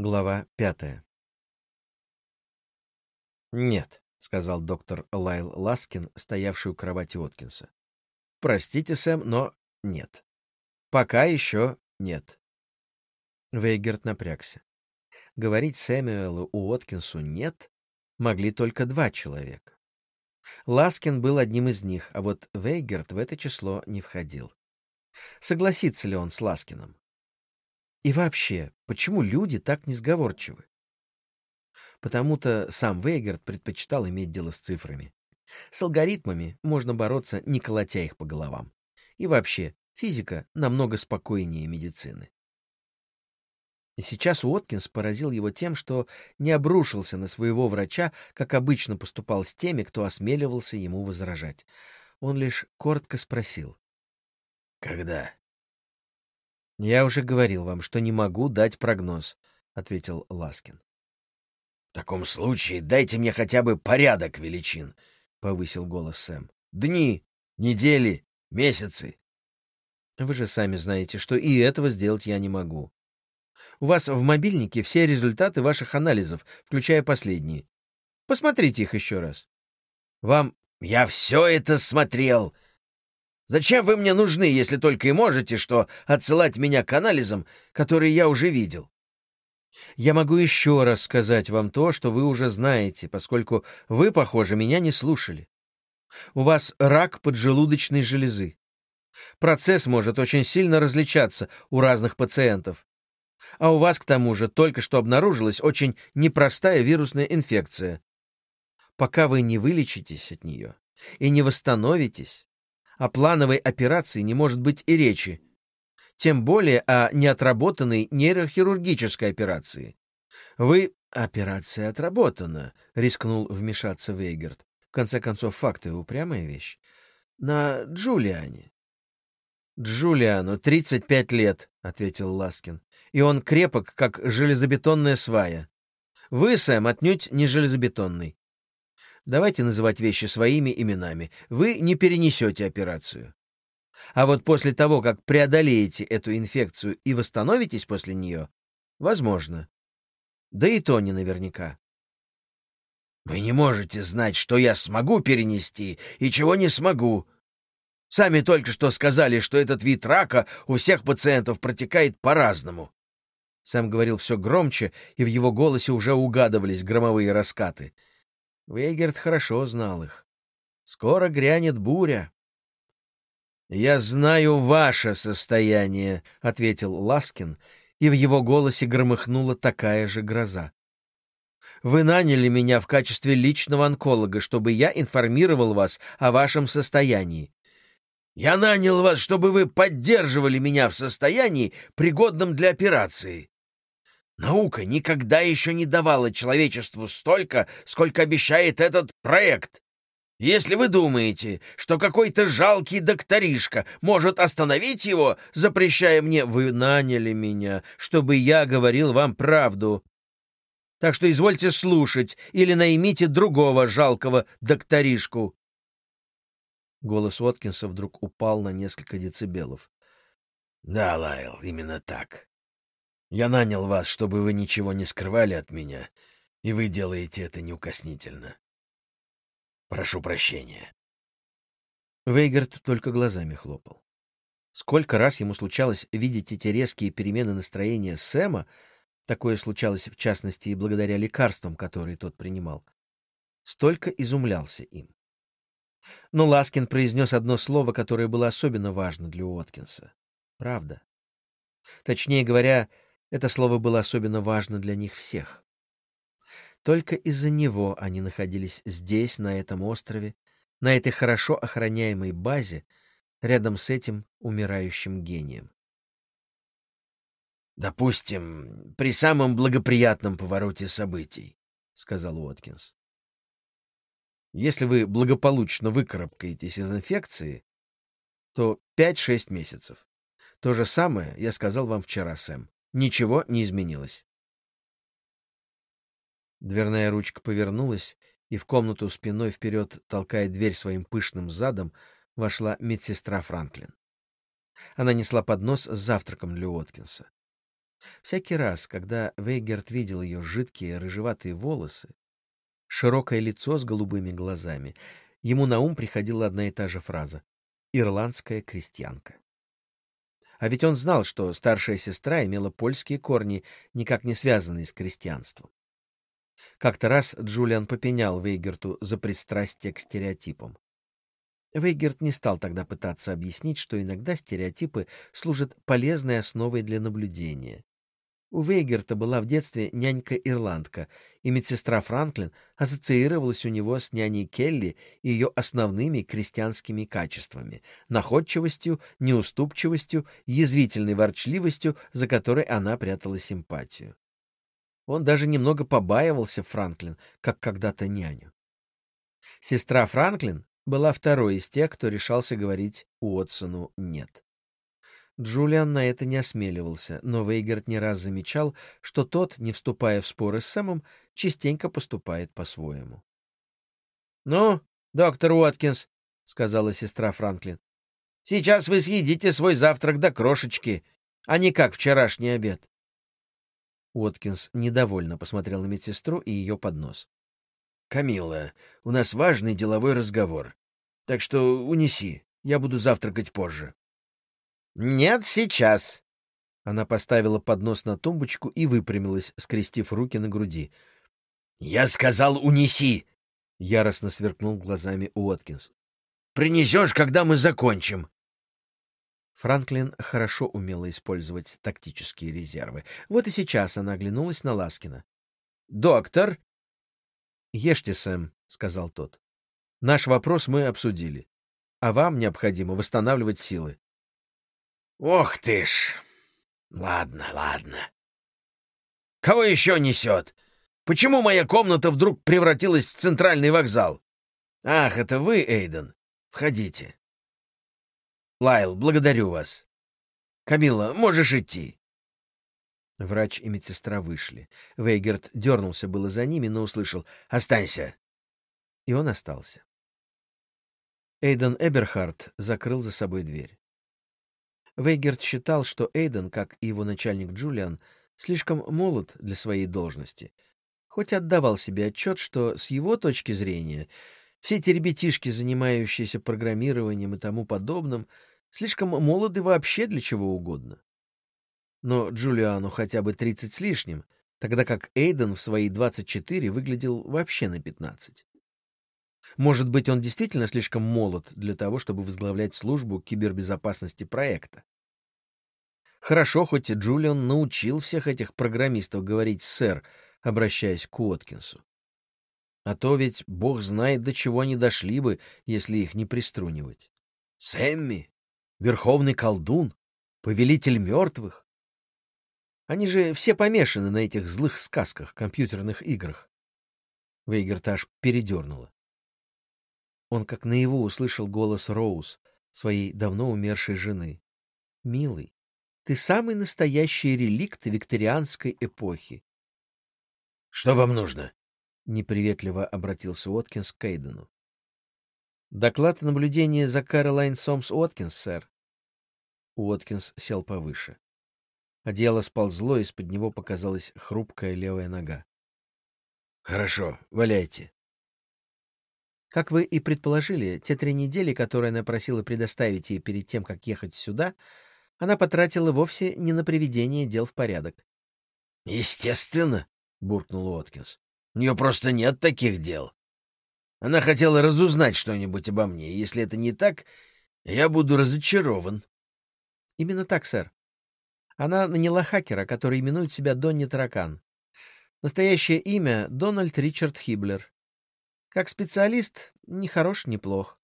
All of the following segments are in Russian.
Глава пятая. «Нет», — сказал доктор Лайл Ласкин, стоявший у кровати Уоткинса. «Простите, Сэм, но нет. Пока еще нет». Вейгерт напрягся. Говорить Сэмюэлу Уоткинсу «нет» могли только два человека. Ласкин был одним из них, а вот Вейгерт в это число не входил. Согласится ли он с Ласкиным? И вообще, почему люди так несговорчивы? Потому-то сам Вейгард предпочитал иметь дело с цифрами. С алгоритмами можно бороться, не колотя их по головам. И вообще, физика намного спокойнее медицины. И сейчас Уоткинс поразил его тем, что не обрушился на своего врача, как обычно поступал с теми, кто осмеливался ему возражать. Он лишь коротко спросил. «Когда?» «Я уже говорил вам, что не могу дать прогноз», — ответил Ласкин. «В таком случае дайте мне хотя бы порядок величин», — повысил голос Сэм. «Дни, недели, месяцы». «Вы же сами знаете, что и этого сделать я не могу. У вас в мобильнике все результаты ваших анализов, включая последние. Посмотрите их еще раз. Вам... Я все это смотрел, Зачем вы мне нужны, если только и можете, что отсылать меня к анализам, которые я уже видел? Я могу еще раз сказать вам то, что вы уже знаете, поскольку вы, похоже, меня не слушали. У вас рак поджелудочной железы. Процесс может очень сильно различаться у разных пациентов. А у вас, к тому же, только что обнаружилась очень непростая вирусная инфекция. Пока вы не вылечитесь от нее и не восстановитесь, о плановой операции не может быть и речи. Тем более о неотработанной нейрохирургической операции. Вы... Операция отработана, рискнул вмешаться Вейгерт. В конце концов, факты — упрямая вещь. На Джулиане. Джулиану 35 лет, — ответил Ласкин. И он крепок, как железобетонная свая. Вы, Сэм, отнюдь не железобетонный. Давайте называть вещи своими именами. Вы не перенесете операцию. А вот после того, как преодолеете эту инфекцию и восстановитесь после нее, возможно. Да и то не наверняка. Вы не можете знать, что я смогу перенести и чего не смогу. Сами только что сказали, что этот вид рака у всех пациентов протекает по-разному. Сам говорил все громче, и в его голосе уже угадывались громовые раскаты — Вейгерт хорошо знал их. Скоро грянет буря. «Я знаю ваше состояние», — ответил Ласкин, и в его голосе громыхнула такая же гроза. «Вы наняли меня в качестве личного онколога, чтобы я информировал вас о вашем состоянии. Я нанял вас, чтобы вы поддерживали меня в состоянии, пригодном для операции. Наука никогда еще не давала человечеству столько, сколько обещает этот проект. Если вы думаете, что какой-то жалкий докторишка может остановить его, запрещая мне, вы наняли меня, чтобы я говорил вам правду. Так что извольте слушать или наймите другого жалкого докторишку. Голос Уоткинса вдруг упал на несколько децибелов. — Да, Лайл, именно так. Я нанял вас, чтобы вы ничего не скрывали от меня, и вы делаете это неукоснительно. Прошу прощения. Вейгард только глазами хлопал. Сколько раз ему случалось видеть эти резкие перемены настроения Сэма, такое случалось в частности и благодаря лекарствам, которые тот принимал, столько изумлялся им. Но Ласкин произнес одно слово, которое было особенно важно для Уоткинса. Правда. Точнее говоря, это слово было особенно важно для них всех. Только из-за него они находились здесь, на этом острове, на этой хорошо охраняемой базе, рядом с этим умирающим гением. «Допустим, при самом благоприятном повороте событий», — сказал Уоткинс. «Если вы благополучно выкарабкаетесь из инфекции, то пять-шесть месяцев. То же самое я сказал вам вчера, Сэм. Ничего не изменилось. Дверная ручка повернулась, и в комнату спиной вперед, толкая дверь своим пышным задом, вошла медсестра Франклин. Она несла поднос с завтраком для Уоткинса. Всякий раз, когда Вейгерт видел ее жидкие рыжеватые волосы, широкое лицо с голубыми глазами, ему на ум приходила одна и та же фраза «ирландская крестьянка». А ведь он знал, что старшая сестра имела польские корни, никак не связанные с крестьянством. Как-то раз Джулиан попенял Вейгерту за пристрастие к стереотипам. Вейгерт не стал тогда пытаться объяснить, что иногда стереотипы служат полезной основой для наблюдения. У Вейгерта была в детстве нянька-ирландка, и медсестра Франклин ассоциировалась у него с няней Келли и ее основными крестьянскими качествами — находчивостью, неуступчивостью, язвительной ворчливостью, за которой она прятала симпатию. Он даже немного побаивался Франклин, как когда-то няню. Сестра Франклин была второй из тех, кто решался говорить Уотсону «нет». Джулиан на это не осмеливался, но Вейгард не раз замечал, что тот, не вступая в споры с Сэмом, частенько поступает по-своему. — Ну, доктор Уоткинс, — сказала сестра Франклин, — сейчас вы съедите свой завтрак до крошечки, а не как вчерашний обед. Уоткинс недовольно посмотрел на медсестру и ее поднос. — Камилла, у нас важный деловой разговор, так что унеси, я буду завтракать позже. «Нет, сейчас». Она поставила поднос на тумбочку и выпрямилась, скрестив руки на груди. «Я сказал, унеси!» — яростно сверкнул глазами Уоткинс. «Принесешь, когда мы закончим!» Франклин хорошо умела использовать тактические резервы. Вот и сейчас она оглянулась на Ласкина. «Доктор!» «Ешьте, Сэм», — сказал тот. «Наш вопрос мы обсудили, а вам необходимо восстанавливать силы. Ох ты ж! Ладно, ладно. Кого еще несет? Почему моя комната вдруг превратилась в центральный вокзал? Ах, это вы, Эйден. Входите. Лайл, благодарю вас. Камила, можешь идти. Врач и медсестра вышли. Вейгерт дернулся было за ними, но услышал «Останься!» И он остался. Эйден Эберхард закрыл за собой дверь. Вейгерт считал, что Эйден, как и его начальник Джулиан, слишком молод для своей должности, хоть отдавал себе отчет, что с его точки зрения все эти ребятишки, занимающиеся программированием и тому подобным, слишком молоды вообще для чего угодно. Но Джулиану хотя бы 30 с лишним, тогда как Эйден в свои 24 выглядел вообще на 15. Может быть, он действительно слишком молод для того, чтобы возглавлять службу кибербезопасности проекта. Хорошо, хоть Джулиан научил всех этих программистов говорить «сэр», обращаясь к Уоткинсу. А то ведь бог знает, до чего они дошли бы, если их не приструнивать. Сэмми, верховный колдун, повелитель мертвых. Они же все помешаны на этих злых сказках, компьютерных играх. Вейгертаж передернула. Он как наяву услышал голос Роуз, своей давно умершей жены. «Милый, ты самый настоящий реликт викторианской эпохи». «Что вам нужно?» — неприветливо обратился Уоткинс к Кейдену. «Доклад наблюдения за Каролайн Сомс Уоткинс, сэр». Уоткинс сел повыше. Одеяло сползло, из-под него показалась хрупкая левая нога. «Хорошо, валяйте», как вы и предположили, те три недели, которые она просила предоставить ей перед тем, как ехать сюда, она потратила вовсе не на приведение дел в порядок. — Естественно, — буркнул Уоткинс. — У нее просто нет таких дел. Она хотела разузнать что-нибудь обо мне, если это не так, я буду разочарован. — Именно так, сэр. Она наняла хакера, который именует себя Донни Таракан. Настоящее имя — Дональд Ричард Хиблер. Как специалист, ни хорош, ни плох.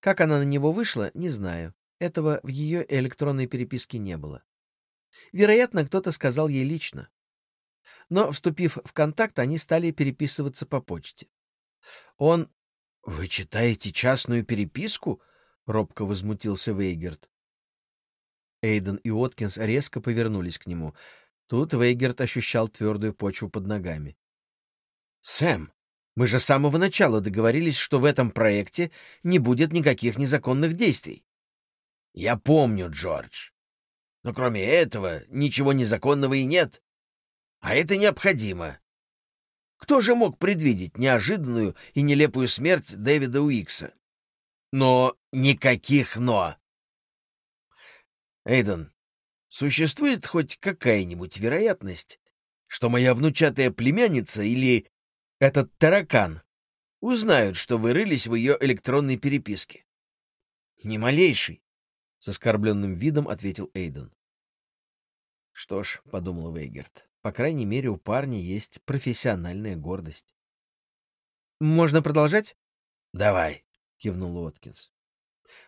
Как она на него вышла, не знаю. Этого в ее электронной переписке не было. Вероятно, кто-то сказал ей лично. Но, вступив в контакт, они стали переписываться по почте. Он... — Вы читаете частную переписку? — робко возмутился Вейгерт. Эйден и Откинс резко повернулись к нему. Тут Вейгерт ощущал твердую почву под ногами. — Сэм, мы же с самого начала договорились, что в этом проекте не будет никаких незаконных действий. Я помню, Джордж. Но кроме этого ничего незаконного и нет. А это необходимо. Кто же мог предвидеть неожиданную и нелепую смерть Дэвида Уикса? Но никаких «но». Эйден, существует хоть какая-нибудь вероятность, что моя внучатая племянница или этот таракан узнают, что вы рылись в ее электронной переписке? Ни малейший, — с оскорбленным видом ответил Эйден. Что ж, — подумал Вейгерт, — по крайней мере, у парня есть профессиональная гордость. «Можно продолжать?» «Давай», — кивнул Уоткинс.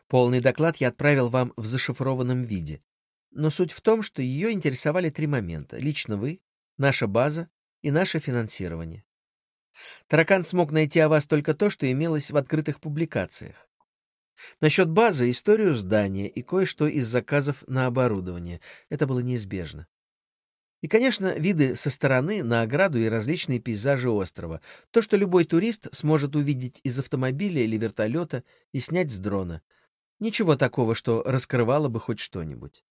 «Полный доклад я отправил вам в зашифрованном виде. Но суть в том, что ее интересовали три момента. Лично вы, наша база и наше финансирование. Таракан смог найти о вас только то, что имелось в открытых публикациях. Насчет базы — историю здания и кое-что из заказов на оборудование. Это было неизбежно. И, конечно, виды со стороны на ограду и различные пейзажи острова. То, что любой турист сможет увидеть из автомобиля или вертолета и снять с дрона. Ничего такого, что раскрывало бы хоть что-нибудь.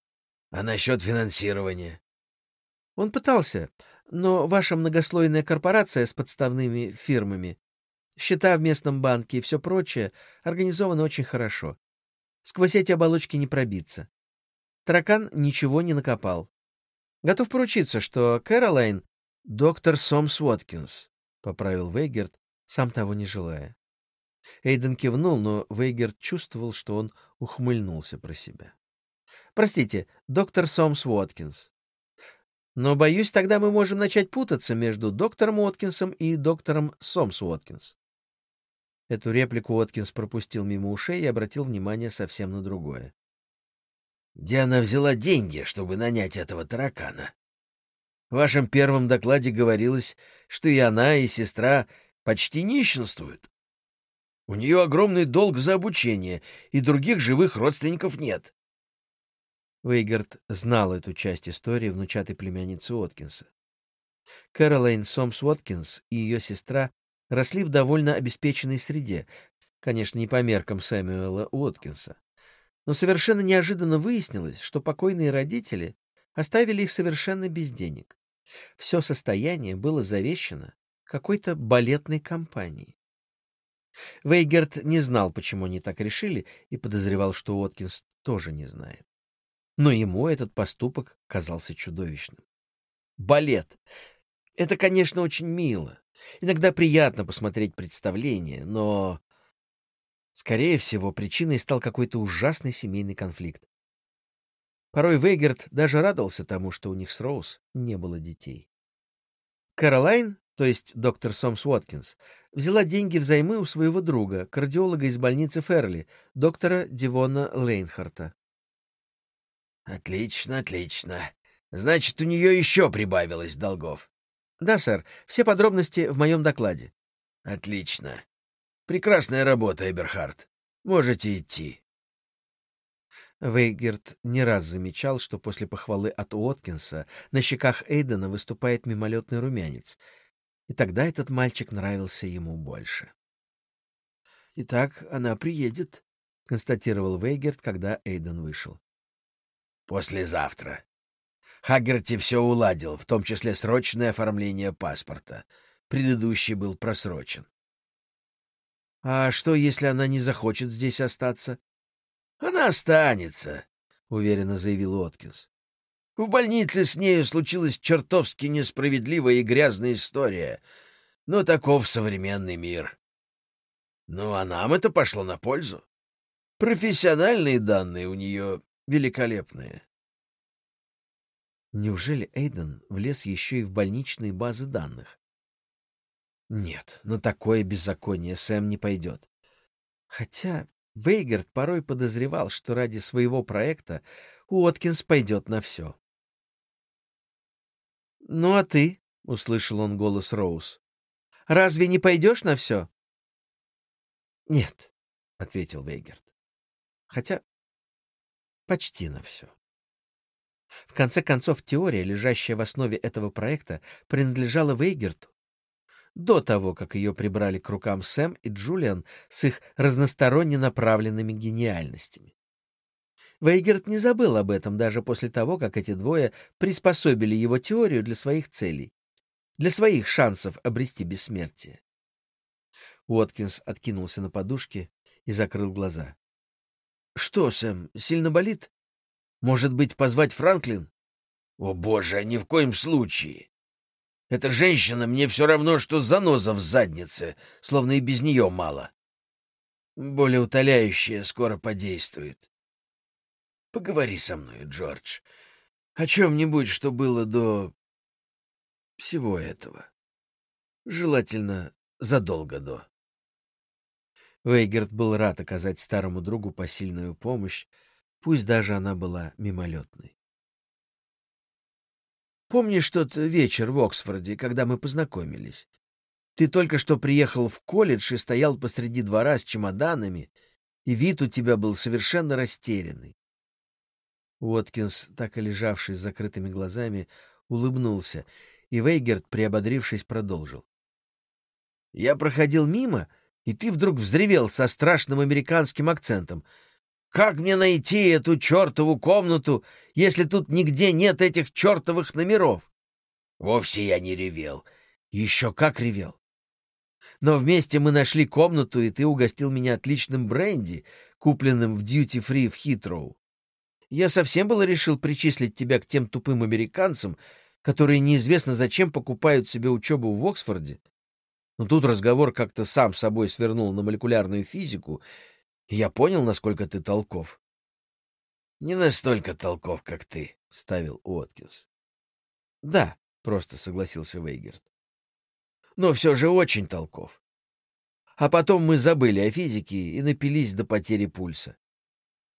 — А насчет финансирования? Он пытался, но ваша многослойная корпорация с подставными фирмами, счета в местном банке и все прочее организованы очень хорошо. Сквозь эти оболочки не пробиться. Таракан ничего не накопал. Готов поручиться, что Кэролайн — доктор Сомс Уоткинс, — поправил Вейгерт, сам того не желая. Эйден кивнул, но Вейгерт чувствовал, что он ухмыльнулся про себя. — Простите, доктор Сомс Уоткинс. Но, боюсь, тогда мы можем начать путаться между доктором Уоткинсом и доктором Сомс Уоткинс. Эту реплику Уоткинс пропустил мимо ушей и обратил внимание совсем на другое. «Где она взяла деньги, чтобы нанять этого таракана? В вашем первом докладе говорилось, что и она, и сестра почти нищенствуют. У нее огромный долг за обучение, и других живых родственников нет. Вейгард знал эту часть истории внучатой племянницы Уоткинса. Кэролайн Сомс Уоткинс и ее сестра росли в довольно обеспеченной среде, конечно, не по меркам Сэмюэла Уоткинса. Но совершенно неожиданно выяснилось, что покойные родители оставили их совершенно без денег. Все состояние было завещено какой-то балетной компанией. Вейгерт не знал, почему они так решили, и подозревал, что Уоткинс тоже не знает но ему этот поступок казался чудовищным. Балет. Это, конечно, очень мило. Иногда приятно посмотреть представление, но... Скорее всего, причиной стал какой-то ужасный семейный конфликт. Порой Вейгерт даже радовался тому, что у них с Роуз не было детей. Каролайн, то есть доктор Сомс Уоткинс, взяла деньги взаймы у своего друга, кардиолога из больницы Ферли, доктора Дивона Лейнхарта. Отлично, отлично. Значит, у нее еще прибавилось долгов. Да, сэр. Все подробности в моем докладе. Отлично. Прекрасная работа, Эберхард. Можете идти. Вейгерт не раз замечал, что после похвалы от Уоткинса на щеках Эйдена выступает мимолетный румянец, и тогда этот мальчик нравился ему больше. «Итак, она приедет», — констатировал Вейгерт, когда Эйден вышел. Послезавтра. Хаггерти все уладил, в том числе срочное оформление паспорта. Предыдущий был просрочен. — А что, если она не захочет здесь остаться? — Она останется, — уверенно заявил Откинс. В больнице с нею случилась чертовски несправедливая и грязная история, но таков современный мир. Ну, а нам это пошло на пользу. Профессиональные данные у нее великолепные. Неужели Эйден влез еще и в больничные базы данных? Нет, на такое беззаконие Сэм не пойдет. Хотя Вейгерт порой подозревал, что ради своего проекта Уоткинс пойдет на все. «Ну а ты?» — услышал он голос Роуз. «Разве не пойдешь на все?» «Нет», — ответил Вейгерт. «Хотя почти на все». В конце концов, теория, лежащая в основе этого проекта, принадлежала Вейгерту. До того, как ее прибрали к рукам Сэм и Джулиан с их разносторонне направленными гениальностями. Вейгерт не забыл об этом даже после того, как эти двое приспособили его теорию для своих целей, для своих шансов обрести бессмертие. Уоткинс откинулся на подушке и закрыл глаза. — Что, Сэм, сильно болит? Может быть, позвать Франклин? — О, боже, ни в коем случае! Эта женщина мне все равно, что заноза в заднице, словно и без нее мало. Более утоляющее скоро подействует. Поговори со мной, Джордж, о чем-нибудь, что было до всего этого. Желательно задолго до. Вейгерт был рад оказать старому другу посильную помощь, пусть даже она была мимолетной. «Помнишь тот вечер в Оксфорде, когда мы познакомились? Ты только что приехал в колледж и стоял посреди двора с чемоданами, и вид у тебя был совершенно растерянный. Уоткинс, так и лежавший с закрытыми глазами, улыбнулся, и Вейгерт, приободрившись, продолжил. «Я проходил мимо, и ты вдруг взревел со страшным американским акцентом. Как мне найти эту чертову комнату, если тут нигде нет этих чертовых номеров?» «Вовсе я не ревел. Еще как ревел. Но вместе мы нашли комнату, и ты угостил меня отличным бренди, купленным в дьюти-фри в Хитроу. Я совсем было решил причислить тебя к тем тупым американцам, которые неизвестно зачем покупают себе учебу в Оксфорде. Но тут разговор как-то сам собой свернул на молекулярную физику, и я понял, насколько ты толков. — Не настолько толков, как ты, — ставил Уоткинс. — Да, — просто согласился Вейгерт. — Но все же очень толков. А потом мы забыли о физике и напились до потери пульса.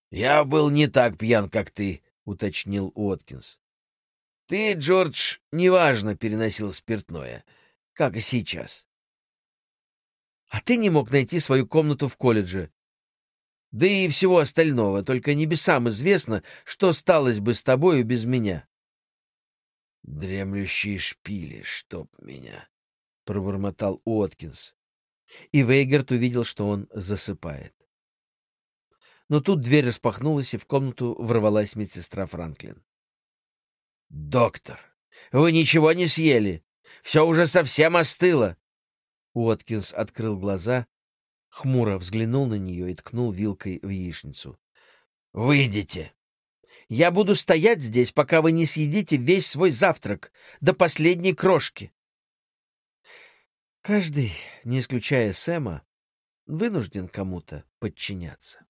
«Я был не так пьян, как ты», — уточнил Уоткинс. «Ты, Джордж, неважно переносил спиртное, как и сейчас». «А ты не мог найти свою комнату в колледже. Да и всего остального, только небесам известно, что сталось бы с тобою без меня». «Дремлющие шпили, чтоб меня», — пробормотал Уоткинс. И Вейгерт увидел, что он засыпает но тут дверь распахнулась, и в комнату ворвалась медсестра Франклин. «Доктор, вы ничего не съели! Все уже совсем остыло!» Уоткинс открыл глаза, хмуро взглянул на нее и ткнул вилкой в яичницу. «Выйдите!» «Я буду стоять здесь, пока вы не съедите весь свой завтрак, до последней крошки!» Каждый, не исключая Сэма, вынужден кому-то подчиняться.